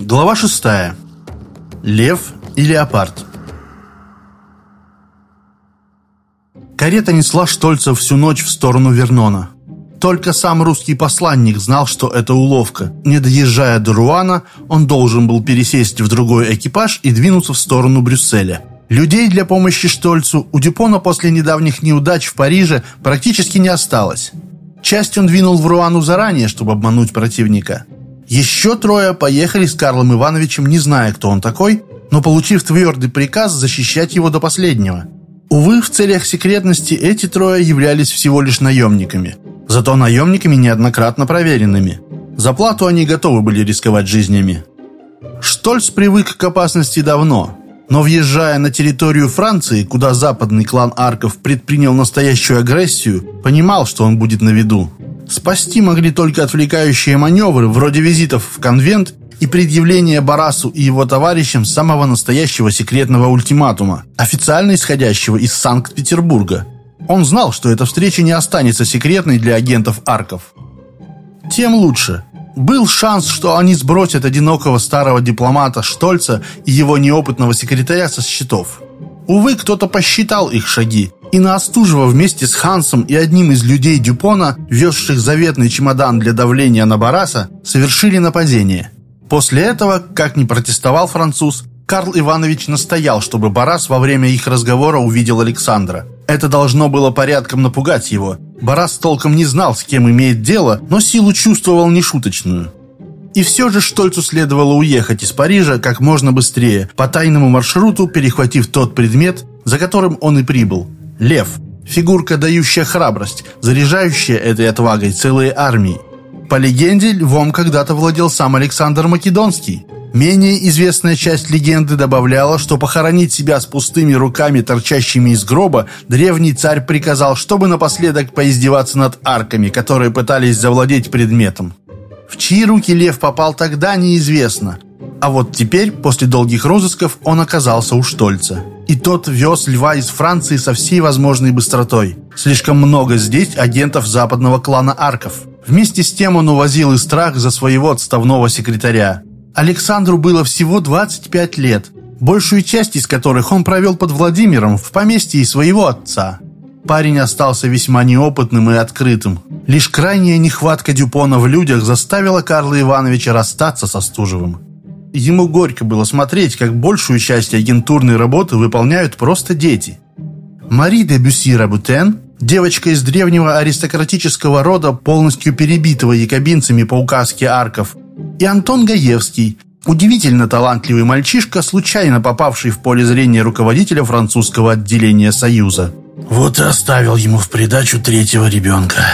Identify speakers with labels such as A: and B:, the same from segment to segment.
A: Глава шестая. Лев и леопард. Карета несла Штольца всю ночь в сторону Вернона. Только сам русский посланник знал, что это уловка. Не доезжая до Руана, он должен был пересесть в другой экипаж и двинуться в сторону Брюсселя. Людей для помощи Штольцу у Дюпона после недавних неудач в Париже практически не осталось. Часть он двинул в Руану заранее, чтобы обмануть противника. Еще трое поехали с Карлом Ивановичем, не зная, кто он такой, но получив твердый приказ защищать его до последнего. Увы, в целях секретности эти трое являлись всего лишь наемниками. Зато наемниками неоднократно проверенными. За плату они готовы были рисковать жизнями. Штольц привык к опасности давно, но въезжая на территорию Франции, куда западный клан Арков предпринял настоящую агрессию, понимал, что он будет на виду. Спасти могли только отвлекающие маневры, вроде визитов в конвент и предъявления Барасу и его товарищам самого настоящего секретного ультиматума, официально исходящего из Санкт-Петербурга. Он знал, что эта встреча не останется секретной для агентов Арков. Тем лучше. Был шанс, что они сбросят одинокого старого дипломата Штольца и его неопытного секретаря со счетов. Увы, кто-то посчитал их шаги, и на Остужева вместе с Хансом и одним из людей Дюпона, везших заветный чемодан для давления на Бараса, совершили нападение – После этого, как ни протестовал француз, Карл Иванович настоял, чтобы Барас во время их разговора увидел Александра. Это должно было порядком напугать его. Барас толком не знал, с кем имеет дело, но силу чувствовал нешуточную. И все же Штольцу следовало уехать из Парижа как можно быстрее, по тайному маршруту перехватив тот предмет, за которым он и прибыл. Лев. Фигурка, дающая храбрость, заряжающая этой отвагой целые армии. По легенде, львом когда-то владел сам Александр Македонский. Менее известная часть легенды добавляла, что похоронить себя с пустыми руками, торчащими из гроба, древний царь приказал, чтобы напоследок поиздеваться над арками, которые пытались завладеть предметом. В чьи руки лев попал тогда, неизвестно. А вот теперь, после долгих розысков, он оказался у Штольца. И тот вез льва из Франции со всей возможной быстротой. Слишком много здесь агентов западного клана Арков. Вместе с тем он увозил и страх за своего отставного секретаря. Александру было всего 25 лет, большую часть из которых он провел под Владимиром в поместье своего отца. Парень остался весьма неопытным и открытым. Лишь крайняя нехватка Дюпона в людях заставила Карла Ивановича расстаться со Стужевым. Ему горько было смотреть, как большую часть агентурной работы выполняют просто дети. Мари де Бюсси Рабутен Девочка из древнего аристократического рода, полностью перебитого якобинцами по указке арков, и Антон Гаевский, удивительно талантливый мальчишка, случайно попавший в поле зрения руководителя французского отделения Союза.
B: «Вот и оставил ему в придачу третьего ребенка»,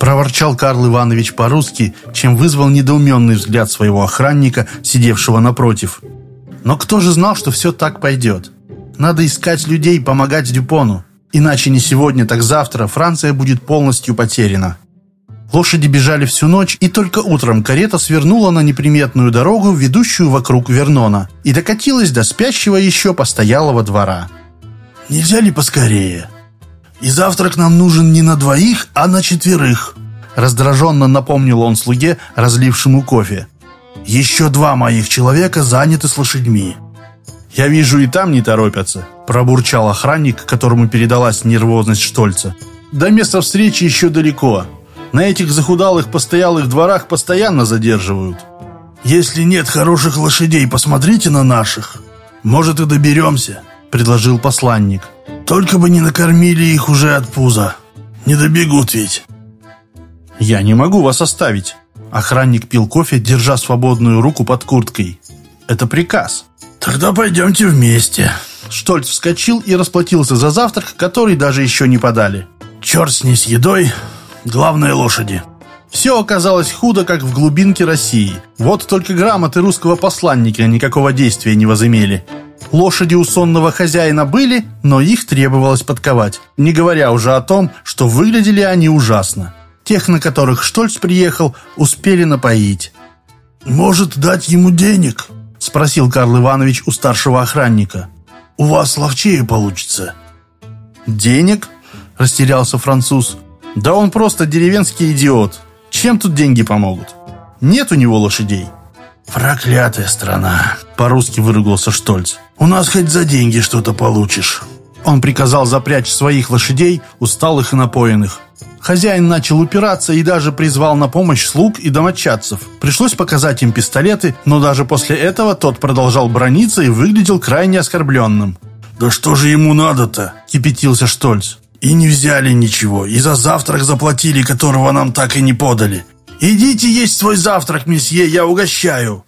A: проворчал Карл Иванович по-русски, чем вызвал недоуменный взгляд своего охранника, сидевшего напротив. Но кто же знал, что все так пойдет? Надо искать людей, помогать Дюпону. Иначе не сегодня, так завтра Франция будет полностью потеряна. Лошади бежали всю ночь, и только утром карета свернула на неприметную дорогу, ведущую вокруг Вернона, и докатилась до спящего еще постоялого двора.
B: «Нельзя ли поскорее? И завтрак нам нужен не на двоих, а на четверых», раздраженно напомнил он слуге, разлившему кофе. «Еще два моих человека заняты с лошадьми».
A: «Я вижу, и там не торопятся», – пробурчал охранник, которому передалась нервозность Штольца. «До места встречи еще далеко. На этих захудалых постоялых дворах постоянно задерживают».
B: «Если нет хороших лошадей, посмотрите на наших. Может, и доберемся», – предложил посланник. «Только бы не накормили их уже от пуза. Не добегут ведь».
A: «Я не могу вас оставить». Охранник пил кофе, держа свободную руку под курткой. «Это приказ».
B: «Тогда пойдемте вместе».
A: Штольц вскочил и расплатился за завтрак, который даже еще не подали.
B: «Черт с ней с едой, главное лошади».
A: Все оказалось худо, как в глубинке России. Вот только грамоты русского посланника никакого действия не возымели. Лошади у сонного хозяина были, но их требовалось подковать. Не говоря уже о том, что выглядели они ужасно. Тех, на которых Штольц приехал, успели напоить.
B: «Может, дать ему денег?»
A: Спросил Карл Иванович у старшего охранника.
B: «У вас ловчее получится».
A: «Денег?» – растерялся француз. «Да он просто деревенский идиот. Чем тут деньги помогут? Нет у него лошадей».
B: «Проклятая страна!» — по-русски выругался Штольц. «У нас хоть за деньги что-то получишь».
A: Он приказал запрячь своих лошадей, усталых и напоенных. Хозяин начал упираться и даже призвал на помощь слуг и домочадцев. Пришлось показать им пистолеты, но даже после этого тот продолжал брониться и выглядел крайне оскорбленным.
B: «Да что же ему надо-то?» – кипятился Штольц. «И не взяли ничего, и за завтрак заплатили, которого нам так и не подали. Идите есть свой завтрак, месье, я угощаю!»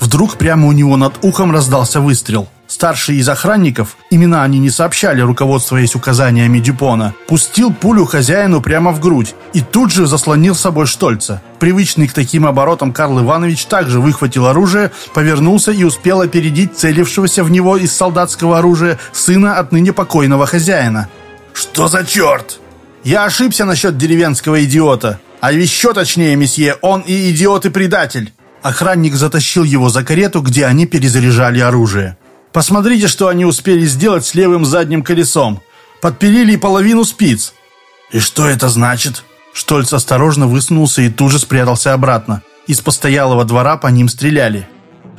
A: Вдруг прямо у него над ухом раздался выстрел. Старший из охранников, имена они не сообщали, руководствуясь указаниями Дюпона, пустил пулю хозяину прямо в грудь и тут же заслонил собой Штольца. Привычный к таким оборотам Карл Иванович также выхватил оружие, повернулся и успел опередить целившегося в него из солдатского оружия сына отныне покойного хозяина.
B: «Что за черт?»
A: «Я ошибся насчет деревенского идиота. А еще точнее, месье, он и идиот, и предатель». Охранник затащил его за карету, где они перезаряжали оружие. Посмотрите, что они успели сделать с левым задним колесом. Подпилили половину спиц.
B: И что это значит?
A: Штольц осторожно высунулся и тут же спрятался обратно. Из постоялого двора по ним стреляли.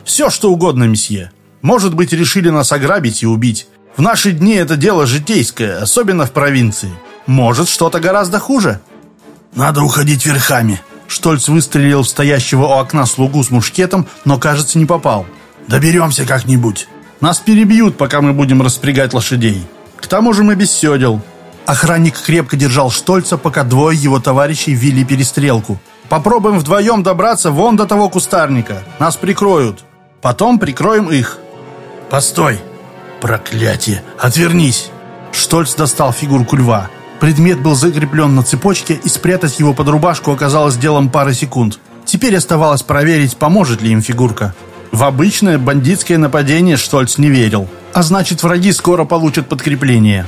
A: Все, что угодно, месье. Может быть, решили нас ограбить и убить. В наши дни это дело житейское, особенно в провинции. Может, что-то гораздо хуже.
B: Надо уходить верхами.
A: Штольц выстрелил в стоящего у окна слугу с мушкетом, но, кажется, не попал.
B: Доберемся как-нибудь.
A: Нас перебьют, пока мы будем распрягать лошадей. К тому же мы без седел». Охранник крепко держал Штольца, пока двое его товарищей вели перестрелку. «Попробуем вдвоем добраться вон до того кустарника. Нас прикроют. Потом прикроем их».
B: «Постой! Проклятие! Отвернись!»
A: Штольц достал фигурку льва. Предмет был закреплен на цепочке, и спрятать его под рубашку оказалось делом пары секунд. Теперь оставалось проверить, поможет ли им фигурка. В обычное бандитское нападение Штольц не верил. А значит, враги скоро получат подкрепление.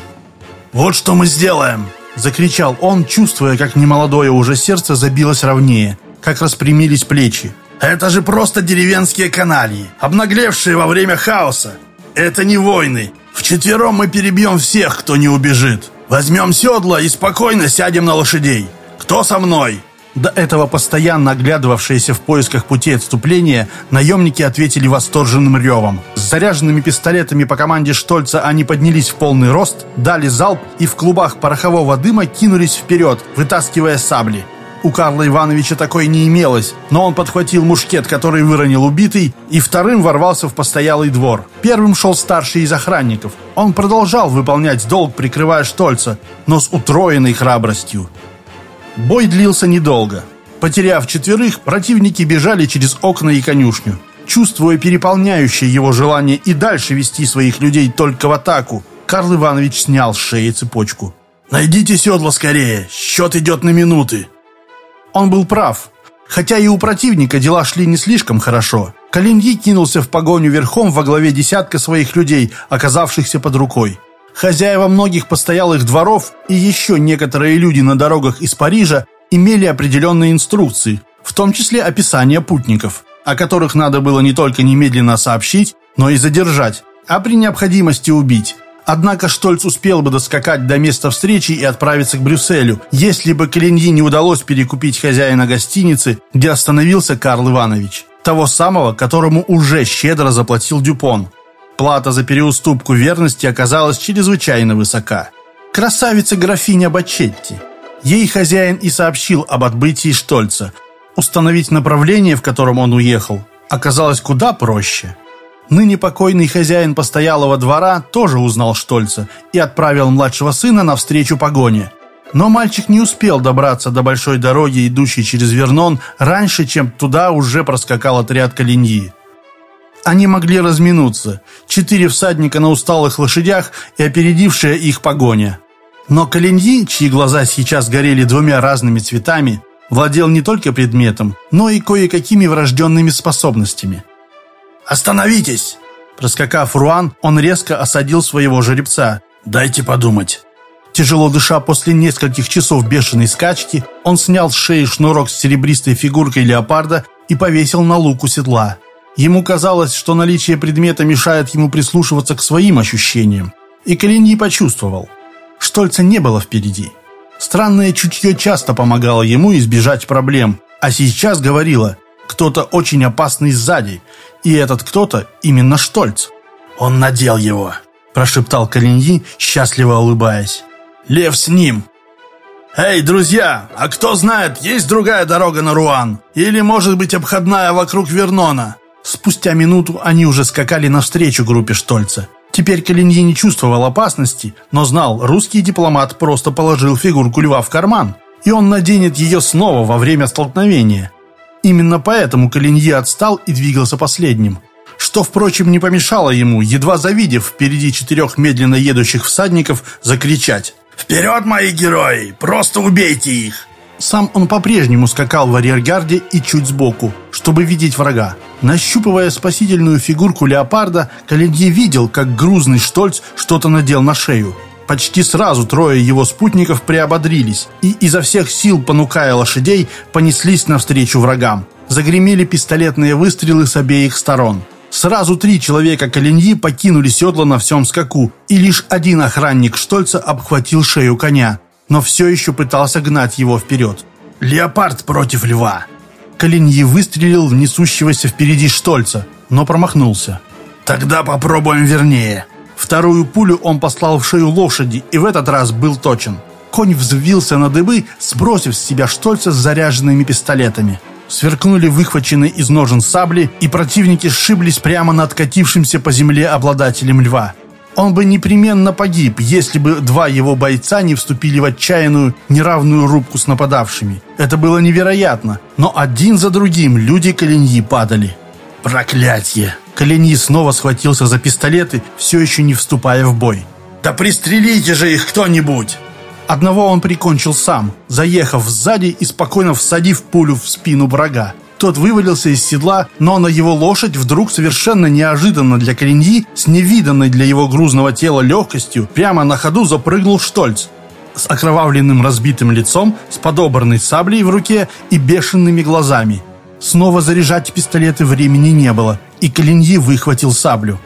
B: «Вот что мы сделаем!»
A: Закричал он, чувствуя, как немолодое уже сердце забилось ровнее, как распрямились плечи.
B: «Это же просто деревенские канальи, обнаглевшие во время хаоса. Это не войны. Вчетвером мы перебьем всех, кто не убежит. Возьмем седла и спокойно сядем на лошадей. Кто со мной?»
A: До этого постоянно оглядывавшиеся в поисках пути отступления, наемники ответили восторженным ревом. С заряженными пистолетами по команде Штольца они поднялись в полный рост, дали залп и в клубах порохового дыма кинулись вперед, вытаскивая сабли. У Карла Ивановича такой не имелось, но он подхватил мушкет, который выронил убитый, и вторым ворвался в постоялый двор. Первым шел старший из охранников. Он продолжал выполнять долг, прикрывая Штольца, но с утроенной храбростью. Бой длился недолго. Потеряв четверых, противники бежали через окна и конюшню. Чувствуя переполняющее его желание и дальше вести своих людей только в атаку, Карл Иванович снял с шеи цепочку.
B: «Найдите седла скорее, счет идет на минуты».
A: Он был прав. Хотя и у противника дела шли не слишком хорошо. Калиньи кинулся в погоню верхом во главе десятка своих людей, оказавшихся под рукой. Хозяева многих постоялых дворов и еще некоторые люди на дорогах из Парижа имели определенные инструкции, в том числе описание путников, о которых надо было не только немедленно сообщить, но и задержать, а при необходимости убить. Однако Штольц успел бы доскакать до места встречи и отправиться к Брюсселю, если бы Калиньи не удалось перекупить хозяина гостиницы, где остановился Карл Иванович. Того самого, которому уже щедро заплатил Дюпон. Плата за переуступку верности оказалась чрезвычайно высока. Красавица-графиня Бачетти. Ей хозяин и сообщил об отбытии Штольца. Установить направление, в котором он уехал, оказалось куда проще. Ныне покойный хозяин постоялого двора тоже узнал Штольца и отправил младшего сына навстречу погоне. Но мальчик не успел добраться до большой дороги, идущей через Вернон, раньше, чем туда уже проскакал отряд Калиньи. Они могли разминуться. Четыре всадника на усталых лошадях и опередившая их погоня. Но Калиньи, чьи глаза сейчас горели двумя разными цветами, владел не только предметом, но и кое-какими врожденными способностями.
B: «Остановитесь!»
A: Проскакав Руан, он резко осадил своего жеребца.
B: «Дайте подумать».
A: Тяжело дыша после нескольких часов бешеной скачки, он снял с шеи шнурок с серебристой фигуркой леопарда и повесил на луку седла. Ему казалось, что наличие предмета мешает ему прислушиваться к своим ощущениям. И Калиньи почувствовал. Штольца не было впереди. Странное чутье часто помогало ему избежать проблем, а сейчас говорило Кто-то очень опасный сзади, и этот кто-то именно Штольц.
B: «Он надел его», – прошептал Калиньи, счастливо улыбаясь. «Лев с ним!» «Эй, друзья, а кто знает, есть другая дорога на Руан? Или, может быть, обходная вокруг Вернона?»
A: Спустя минуту они уже скакали навстречу группе Штольца. Теперь Калиньи не чувствовал опасности, но знал, русский дипломат просто положил фигурку льва в карман, и он наденет ее снова во время столкновения. Именно поэтому Калиньи отстал и двигался последним. Что, впрочем, не помешало ему, едва завидев впереди четырех медленно едущих всадников, закричать
B: «Вперед, мои герои! Просто убейте их!»
A: Сам он по-прежнему скакал в арьергарде и чуть сбоку, чтобы видеть врага. Нащупывая спасительную фигурку леопарда, Калинье видел, как грузный Штольц что-то надел на шею. Почти сразу трое его спутников приободрились и, изо всех сил понукая лошадей, понеслись навстречу врагам. Загремели пистолетные выстрелы с обеих сторон. Сразу три человека Калиньи покинули седло на всем скаку, и лишь один охранник Штольца обхватил шею коня, но все еще пытался гнать его вперед.
B: «Леопард против льва!»
A: Калиньи выстрелил в несущегося впереди Штольца, но промахнулся.
B: «Тогда попробуем вернее!»
A: Вторую пулю он послал в шею лошади и в этот раз был точен. Конь взвился на дыбы, сбросив с себя Штольца с заряженными пистолетами. Сверкнули выхваченные из ножен сабли, и противники сшиблись прямо над катившимся по земле обладателем льва. Он бы непременно погиб, если бы два его бойца не вступили в отчаянную, неравную рубку с нападавшими. Это было невероятно, но один за другим люди Калиньи падали.
B: «Проклятье!»
A: Калиньи снова схватился за пистолеты, все еще не вступая в бой.
B: «Да пристрелите же их кто-нибудь!»
A: Одного он прикончил сам, заехав сзади и спокойно всадив пулю в спину врага. Тот вывалился из седла, но на его лошадь вдруг совершенно неожиданно для Калиньи, с невиданной для его грузного тела легкостью, прямо на ходу запрыгнул Штольц. С окровавленным разбитым лицом, с подобранной саблей в руке и бешеными глазами. Снова заряжать пистолеты времени не было, и Калиньи выхватил саблю.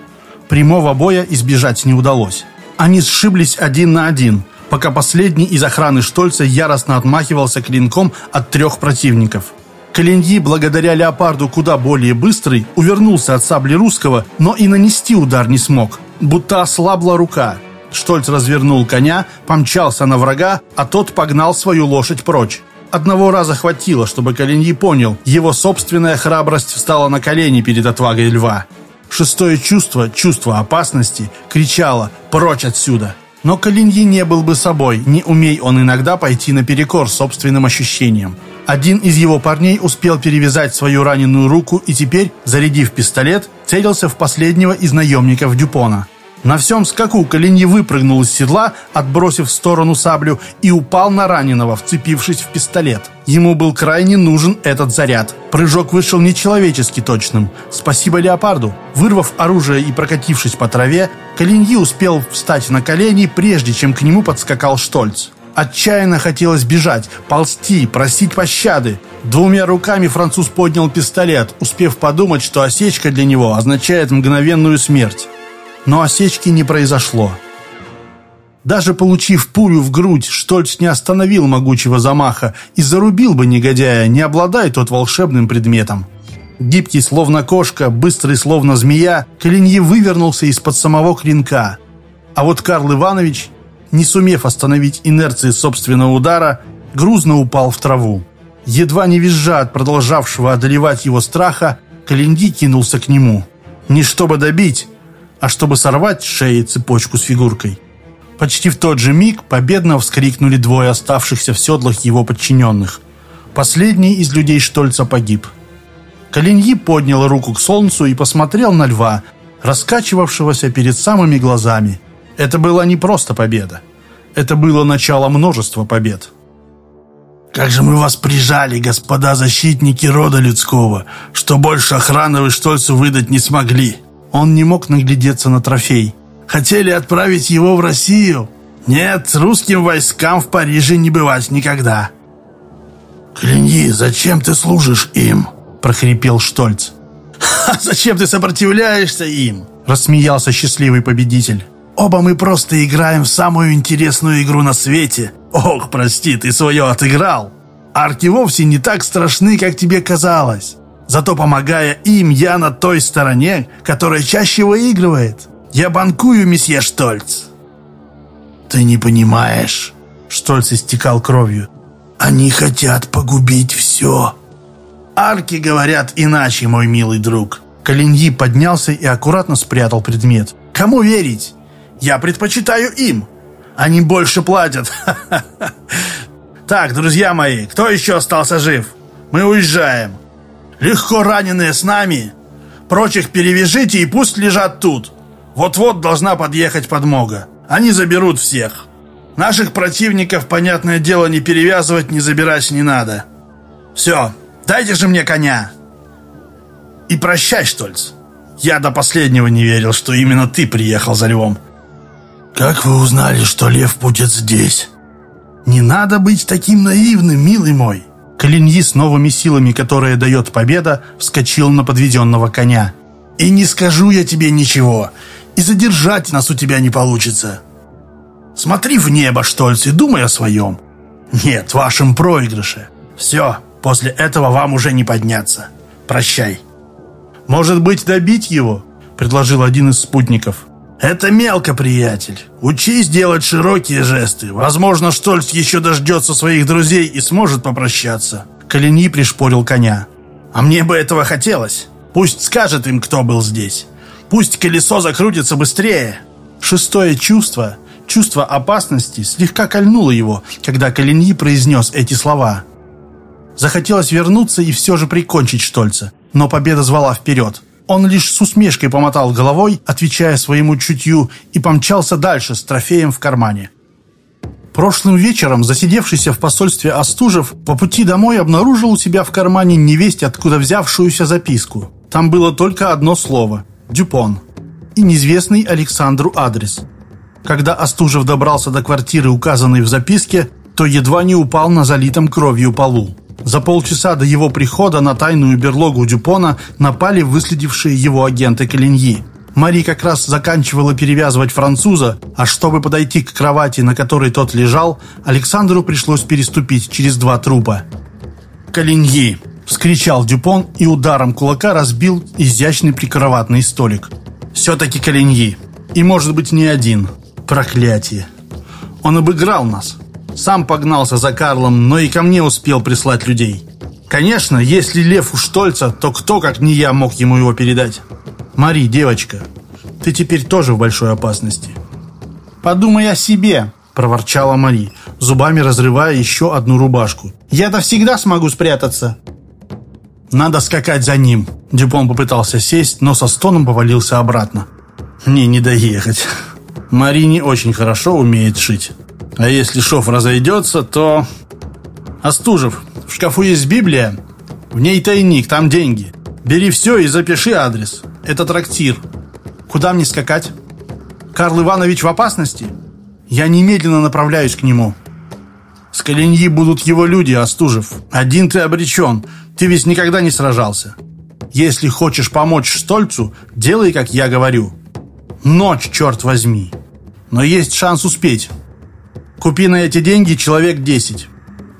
A: Прямого боя избежать не удалось. Они сшиблись один на один, пока последний из охраны Штольца яростно отмахивался клинком от трех противников. Калиньи, благодаря леопарду куда более быстрый, увернулся от сабли русского, но и нанести удар не смог, будто ослабла рука. Штольц развернул коня, помчался на врага, а тот погнал свою лошадь прочь. Одного раза хватило, чтобы Калиньи понял, его собственная храбрость встала на колени перед отвагой льва. Шестое чувство, чувство опасности, кричало «Прочь отсюда!». Но Калиньи не был бы собой, не умей он иногда пойти наперекор собственным ощущениям. Один из его парней успел перевязать свою раненую руку и теперь, зарядив пистолет, целился в последнего из наемников Дюпона. На всем скаку Калиньи выпрыгнул из седла, отбросив в сторону саблю, и упал на раненого, вцепившись в пистолет. Ему был крайне нужен этот заряд. Прыжок вышел нечеловечески точным. Спасибо леопарду. Вырвав оружие и прокатившись по траве, Калиньи успел встать на колени, прежде чем к нему подскакал Штольц. Отчаянно хотелось бежать, ползти, просить пощады. Двумя руками француз поднял пистолет, успев подумать, что осечка для него означает мгновенную смерть. Но осечки не произошло. Даже получив пулю в грудь, Штольц не остановил могучего замаха и зарубил бы негодяя, не обладая тот волшебным предметом. Гибкий, словно кошка, быстрый, словно змея, Калинье вывернулся из-под самого клинка. А вот Карл Иванович, не сумев остановить инерции собственного удара, грузно упал в траву. Едва не визжа от продолжавшего одолевать его страха, Калиньи кинулся к нему. Не чтобы добить, а чтобы сорвать с шеи цепочку с фигуркой. Почти в тот же миг победно вскрикнули двое оставшихся в седлах его подчиненных. Последний из людей Штольца погиб. Калиньи поднял руку к солнцу и посмотрел на льва, раскачивавшегося перед самыми глазами. Это была не просто победа. Это было начало множества побед.
B: «Как же мы вас прижали, господа защитники рода людского, что больше охраны вы Штольцу выдать не смогли!»
A: Он не мог наглядеться на трофей.
B: Хотели отправить его в Россию? Нет, русским войскам в Париже не бывать никогда. «Клиньи, зачем ты служишь им?» – прохрипел Штольц.
A: «Ха, зачем ты сопротивляешься им?» – рассмеялся счастливый победитель.
B: «Оба мы просто играем в самую интересную игру на свете. Ох, прости, ты свое отыграл. Арки вовсе не так страшны, как тебе казалось. Зато помогая им, я на той стороне, которая чаще выигрывает. Я банкую, месье Штольц. Ты не понимаешь. Штольц истекал кровью. Они хотят погубить все. Арки говорят иначе, мой милый друг. Калиньи поднялся и аккуратно спрятал предмет. Кому верить? Я предпочитаю им. Они больше платят. Так, друзья мои, кто еще остался жив? Мы уезжаем. Легко раненые с нами. Прочих перевяжите и пусть лежат тут. Вот-вот должна подъехать подмога. Они заберут всех. Наших противников, понятное дело, не перевязывать, не забирать не надо. Все, дайте же мне коня. И прощай, Штольц. Я до последнего не верил, что именно ты приехал за львом. Как вы узнали, что лев будет здесь? Не надо быть таким наивным, милый мой. Калиньи с новыми силами, которые дает победа, вскочил на подведенного коня. И не скажу я тебе ничего, и задержать нас у тебя не получится. Смотри в небо, Штольц, и думай о своем. Нет, вашем проигрыше. Все, после этого вам уже не подняться. Прощай. Может быть, добить его? Предложил один из спутников. Это мелко, приятель. Учись делать широкие жесты. Возможно, Штольц еще дождется своих друзей и сможет попрощаться. Калини пришпорил коня. А мне бы этого хотелось. Пусть скажет им, кто был здесь. Пусть колесо закрутится быстрее. Шестое чувство, чувство опасности, слегка кольнуло его, когда Калиньи произнес эти слова. Захотелось вернуться и все же прикончить Штольца, но победа звала вперед. Он лишь с усмешкой помотал головой, отвечая своему чутью, и помчался дальше с трофеем в кармане. Прошлым вечером засидевшийся в посольстве Остужев по пути домой обнаружил у себя в кармане невесть, откуда взявшуюся записку. Там было только одно слово – «Дюпон» и неизвестный Александру адрес. Когда Остужев добрался до квартиры, указанной в записке, то едва не упал на залитом кровью полу. За полчаса до его прихода на тайную берлогу Дюпона напали выследившие его агенты Калиньи. Мари как раз заканчивала перевязывать француза, а чтобы подойти к кровати, на которой тот лежал, Александру пришлось переступить через два трупа. «Калиньи!» – вскричал Дюпон и ударом кулака разбил изящный прикроватный столик. «Все-таки Калиньи! И, может быть, не один. Проклятие! Он обыграл нас!» Сам погнался за Карлом, но и ко мне успел прислать людей. Конечно, если Лев у Штольца, то кто, как не я, мог ему его передать? Мари, девочка, ты теперь тоже в большой опасности. Подумай о себе, проворчала Мари, зубами разрывая еще одну рубашку. Я-то всегда смогу спрятаться. Надо скакать за ним. Дюпон попытался сесть, но со стоном повалился обратно. Мне не доехать. Мари не очень хорошо умеет шить. А если шов разойдется, то... Остужев, в шкафу есть Библия. В ней тайник, там деньги. Бери все и запиши адрес. Это трактир. Куда мне скакать? Карл Иванович в опасности? Я немедленно направляюсь к нему. С Калиньи будут его люди, Остужев. Один ты обречен. Ты ведь никогда не сражался. Если хочешь помочь Штольцу, делай, как я говорю. Ночь, черт возьми. Но есть шанс успеть. Купи на эти деньги человек 10.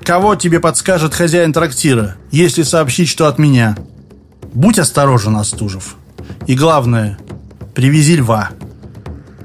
B: Кого тебе подскажет хозяин трактира, если сообщить, что от меня? Будь осторожен, Остужев. И главное, привези льва.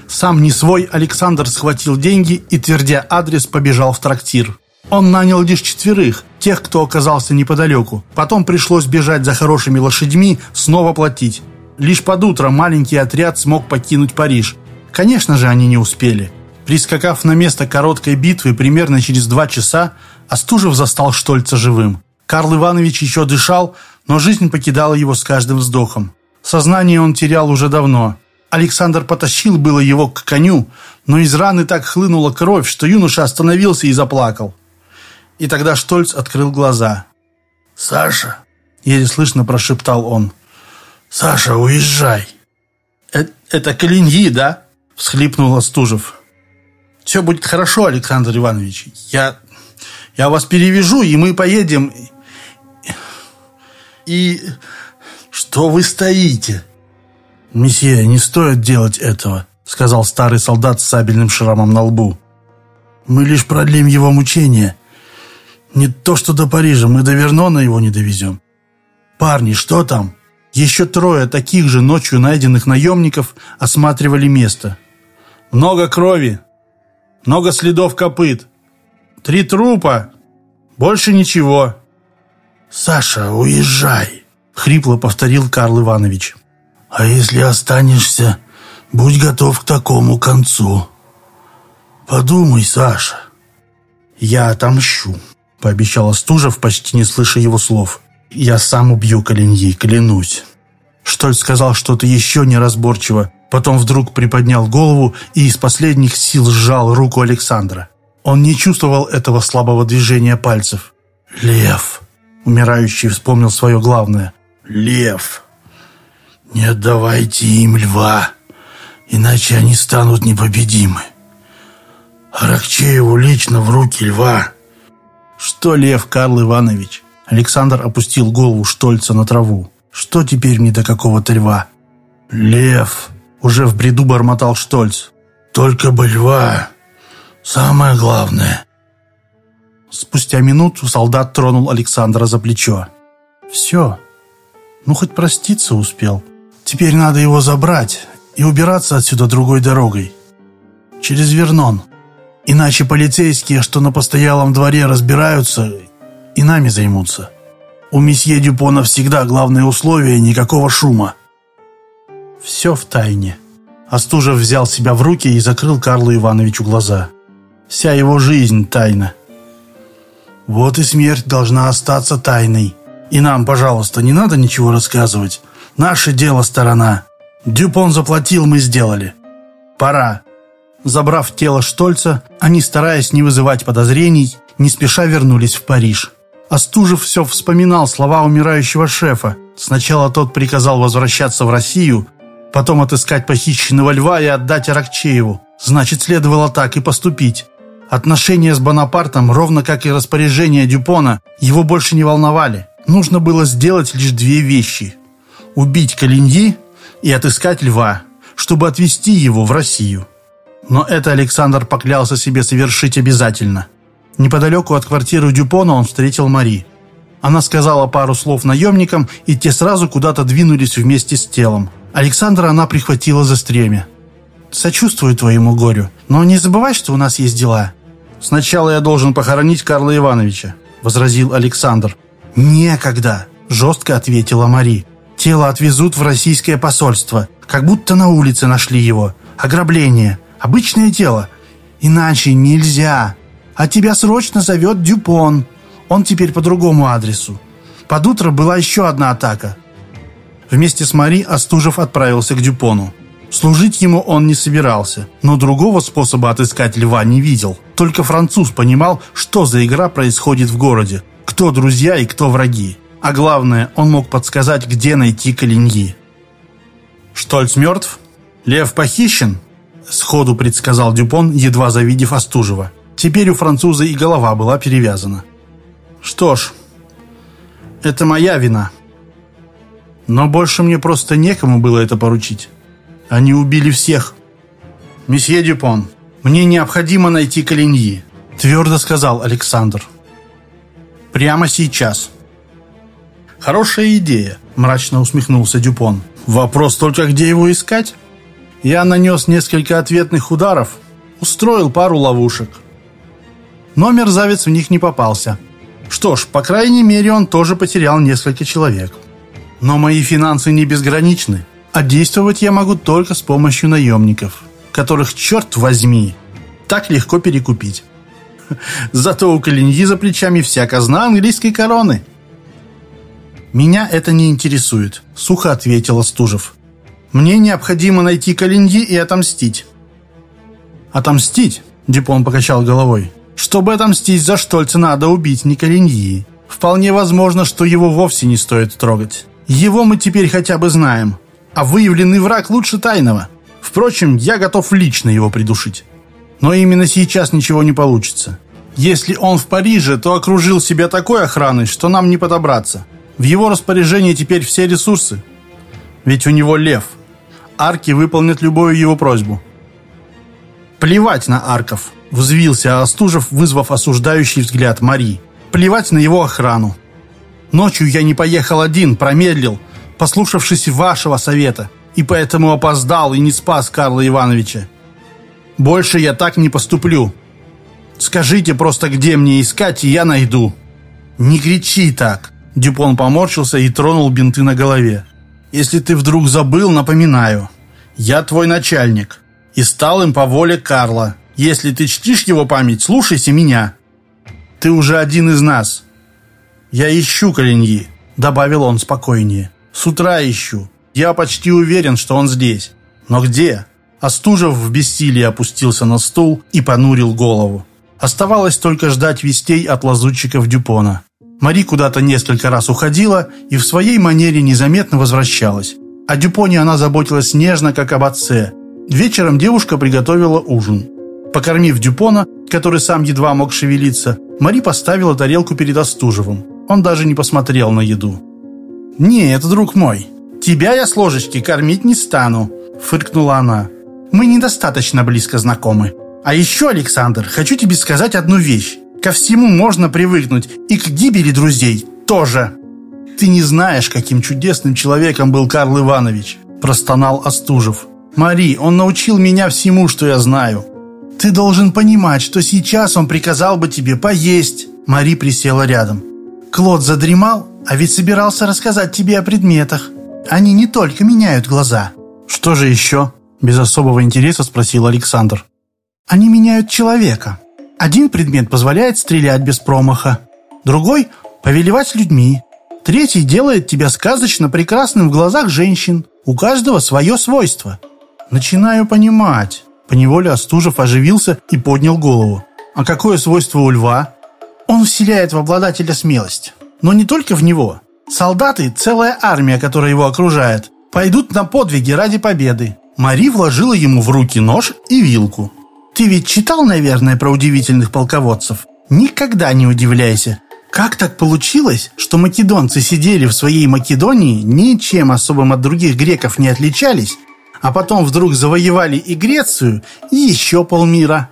B: Сам не свой, Александр схватил деньги и, твердя адрес, побежал в трактир. Он нанял лишь четверых, тех, кто оказался неподалеку. Потом пришлось бежать за хорошими лошадьми, снова платить. Лишь под утро маленький отряд смог покинуть Париж. Конечно же, они не успели. Прискакав на место короткой битвы примерно через два часа, Остужев застал Штольца живым. Карл Иванович еще дышал, но жизнь покидала его с каждым вздохом. Сознание он терял уже давно. Александр потащил было его к коню, но из раны так хлынула кровь, что юноша остановился и заплакал. И тогда Штольц открыл глаза. «Саша!» — еле слышно прошептал он. «Саша, уезжай!» «Это, это Калиньи, да?» — всхлипнул Остужев. Все будет хорошо, Александр Иванович. Я, я вас перевяжу, и мы поедем. И что вы стоите? Месье, не стоит делать этого, сказал старый солдат с сабельным шрамом на лбу. Мы лишь продлим его мучения. Не то, что до Парижа, мы до Вернона его не довезем. «Парни, что там?»
A: Еще трое таких же ночью найденных наемников осматривали место. Много крови, много следов копыт, три трупа, больше ничего.
B: «Саша, уезжай!»
A: — хрипло повторил Карл Иванович.
B: «А если останешься, будь готов к такому концу. Подумай, Саша».
A: «Я отомщу», — пообещал Остужев, почти не слыша его слов. «Я сам убью Калиньи, клянусь». Штольц сказал что-то еще неразборчиво, потом вдруг приподнял голову и из последних сил сжал руку Александра. Он не чувствовал этого слабого движения пальцев.
B: «Лев!» — умирающий вспомнил свое главное. «Лев! Не отдавайте им льва, иначе они станут непобедимы. Аракчееву лично в руки льва».
A: «Что, Лев, Карл Иванович?» Александр опустил голову Штольца на траву. «Что теперь мне до какого-то льва?»
B: «Лев!»
A: Уже в бреду бормотал Штольц.
B: «Только бы льва! Самое главное!»
A: Спустя минуту солдат тронул Александра за плечо. «Все. Ну, хоть проститься успел. Теперь надо его забрать и убираться отсюда другой дорогой. Через Вернон. Иначе полицейские, что на постоялом дворе разбираются, и нами займутся. У месье Дюпона всегда главное условие – никакого шума. Все в тайне. Остужев взял себя в руки и закрыл Карлу Ивановичу глаза. Вся его жизнь тайна. Вот и смерть должна остаться тайной. И нам, пожалуйста, не надо ничего рассказывать. Наше дело сторона. Дюпон заплатил, мы сделали. Пора. Забрав тело Штольца, они, стараясь не вызывать подозрений, не спеша вернулись в Париж. Остужев все вспоминал слова умирающего шефа. Сначала тот приказал возвращаться в Россию, потом отыскать похищенного льва и отдать Аракчееву. Значит, следовало так и поступить. Отношения с Бонапартом, ровно как и распоряжения Дюпона, его больше не волновали. Нужно было сделать лишь две вещи. Убить Калиньи и отыскать льва, чтобы отвезти его в Россию. Но это Александр поклялся себе совершить обязательно. Неподалеку от квартиры Дюпона он встретил Мари. Она сказала пару слов наемникам, и те сразу куда-то двинулись вместе с телом. Александра она прихватила за стремя. «Сочувствую твоему горю, но не забывай, что у нас есть дела». «Сначала я должен похоронить Карла Ивановича», — возразил Александр. «Некогда», — жестко ответила Мари. «Тело отвезут в российское посольство, как будто на улице нашли его. Ограбление. Обычное дело. Иначе нельзя. А тебя срочно зовет Дюпон. Он теперь по другому адресу. Под утро была еще одна атака. Вместе с Мари Остужев отправился к Дюпону. Служить ему он не собирался, но другого способа отыскать льва не видел. Только француз понимал, что за игра происходит в городе, кто друзья и кто враги. А главное, он мог подсказать, где найти Калиньи. «Штольц мертв? Лев похищен?» Сходу предсказал Дюпон, едва завидев Остужева. Теперь у француза и голова была перевязана. Что ж, это моя вина. Но больше мне просто некому было это поручить. Они убили всех. Месье Дюпон, мне необходимо найти Калиньи, твердо сказал Александр. Прямо сейчас. Хорошая идея, мрачно усмехнулся Дюпон. Вопрос только, где его искать? Я нанес несколько ответных ударов, устроил пару ловушек но мерзавец в них не попался. Что ж, по крайней мере, он тоже потерял несколько человек. Но мои финансы не безграничны, а действовать я могу только с помощью наемников, которых, черт возьми, так легко перекупить. Зато у Калиньи за плечами вся казна английской короны. «Меня это не интересует», — сухо ответил Стужев. «Мне необходимо найти Калиньи и отомстить». «Отомстить?» — Дюпон покачал головой. Чтобы отомстить за Штольца, надо убить Николиньи. Вполне возможно, что его вовсе не стоит трогать. Его мы теперь хотя бы знаем. А выявленный враг лучше тайного. Впрочем, я готов лично его придушить. Но именно сейчас ничего не получится. Если он в Париже, то окружил себя такой охраной, что нам не подобраться. В его распоряжении теперь все ресурсы. Ведь у него лев. Арки выполнят любую его просьбу. Плевать на арков. Взвился Остужев, вызвав осуждающий взгляд Мари. Плевать на его охрану. Ночью я не поехал один, промедлил, послушавшись вашего совета, и поэтому опоздал и не спас Карла Ивановича. Больше я так не поступлю. Скажите просто, где мне искать, и я найду». «Не кричи так!» Дюпон поморщился и тронул бинты на голове. «Если ты вдруг забыл, напоминаю. Я твой начальник и стал им по воле Карла. Если ты чтишь его память, слушайся меня. Ты уже один из нас. Я ищу Калиньи», — добавил он спокойнее. «С утра ищу. Я почти уверен, что он здесь. Но где?» Остужев в бессилии опустился на стул и понурил голову. Оставалось только ждать вестей от лазутчиков Дюпона. Мари куда-то несколько раз уходила и в своей манере незаметно возвращалась. О Дюпоне она заботилась нежно, как об отце. Вечером девушка приготовила ужин. Покормив Дюпона, который сам едва мог шевелиться, Мари поставила тарелку перед Остужевым. Он даже не посмотрел на еду. «Нет, друг мой, тебя я с ложечки кормить не стану», — фыркнула она. «Мы недостаточно близко знакомы». А еще, Александр, хочу тебе сказать одну вещь. Ко всему можно привыкнуть, и к гибели друзей тоже. Ты не знаешь, каким чудесным человеком был Карл Иванович, простонал Остужев. Мари, он научил меня всему, что я знаю. Ты должен понимать, что сейчас он приказал бы тебе поесть. Мари присела рядом. Клод задремал, а ведь собирался рассказать тебе о предметах. Они не только меняют глаза. Что же еще? Без особого интереса спросил Александр. Они меняют человека. Один предмет позволяет стрелять без промаха, другой – повелевать людьми, третий делает тебя сказочно прекрасным в глазах женщин. У каждого свое свойство. Начинаю понимать. Поневоле Остужев оживился и поднял голову. А какое свойство у льва? Он вселяет в обладателя смелость. Но не только в него. Солдаты, целая армия, которая его окружает, пойдут на подвиги ради победы. Мари вложила ему в руки нож и вилку. Ты ведь читал, наверное, про удивительных полководцев? Никогда не удивляйся. Как так получилось, что македонцы сидели в своей Македонии, ничем особым от других греков не отличались, а потом вдруг завоевали и Грецию, и еще полмира?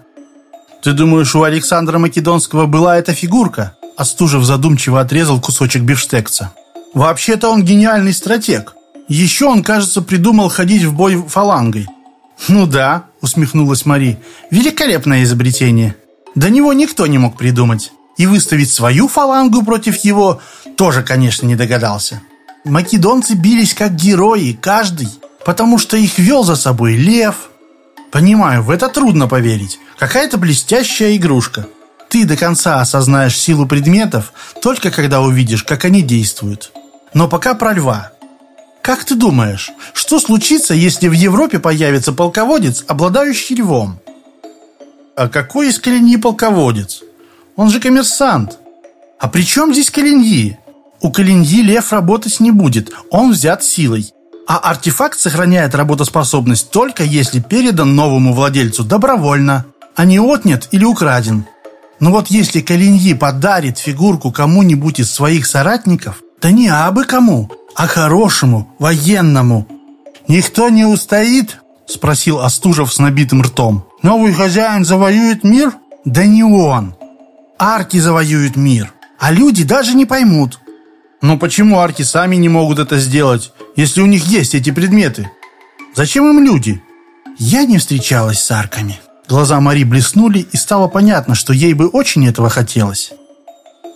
A: Ты думаешь, у Александра Македонского была эта фигурка? Остужев задумчиво отрезал кусочек бифштекса. Вообще-то он гениальный стратег. Еще он, кажется, придумал ходить в бой фалангой. «Ну да», — усмехнулась Мари, — «великолепное изобретение. До него никто не мог придумать. И выставить свою фалангу против его тоже, конечно, не догадался. Македонцы бились как герои, каждый, потому что их вел за собой лев. Понимаю, в это трудно поверить. Какая-то блестящая игрушка. Ты до конца осознаешь силу предметов, только когда увидишь, как они действуют. Но пока про льва. Как ты думаешь, что случится, если в Европе появится полководец, обладающий львом? А какой из Калиньи полководец? Он же коммерсант. А при чем здесь Калиньи? У Калиньи лев работать не будет, он взят силой. А артефакт сохраняет работоспособность только если передан новому владельцу добровольно, а не отнят или украден. Но вот если Калиньи подарит фигурку кому-нибудь из своих соратников, да не абы кому, а хорошему, военному. Никто не устоит? Спросил Остужев с набитым ртом. Новый хозяин завоюет мир? Да не он. Арки завоюют мир, а люди даже не поймут. Но почему арки сами не могут это сделать, если у них есть эти предметы? Зачем им люди? Я не встречалась с арками. Глаза Мари блеснули, и стало понятно, что ей бы очень этого хотелось.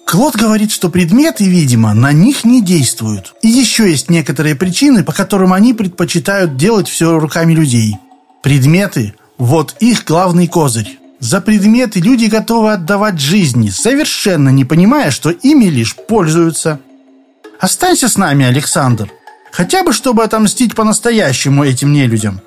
A: Клод говорит, что предметы, видимо, на них не действуют. И еще есть некоторые причины, по которым они предпочитают делать все руками людей. Предметы – вот их главный козырь. За предметы люди готовы отдавать жизни, совершенно не понимая, что ими лишь пользуются. Останься с нами, Александр. Хотя бы, чтобы отомстить по-настоящему этим нелюдям.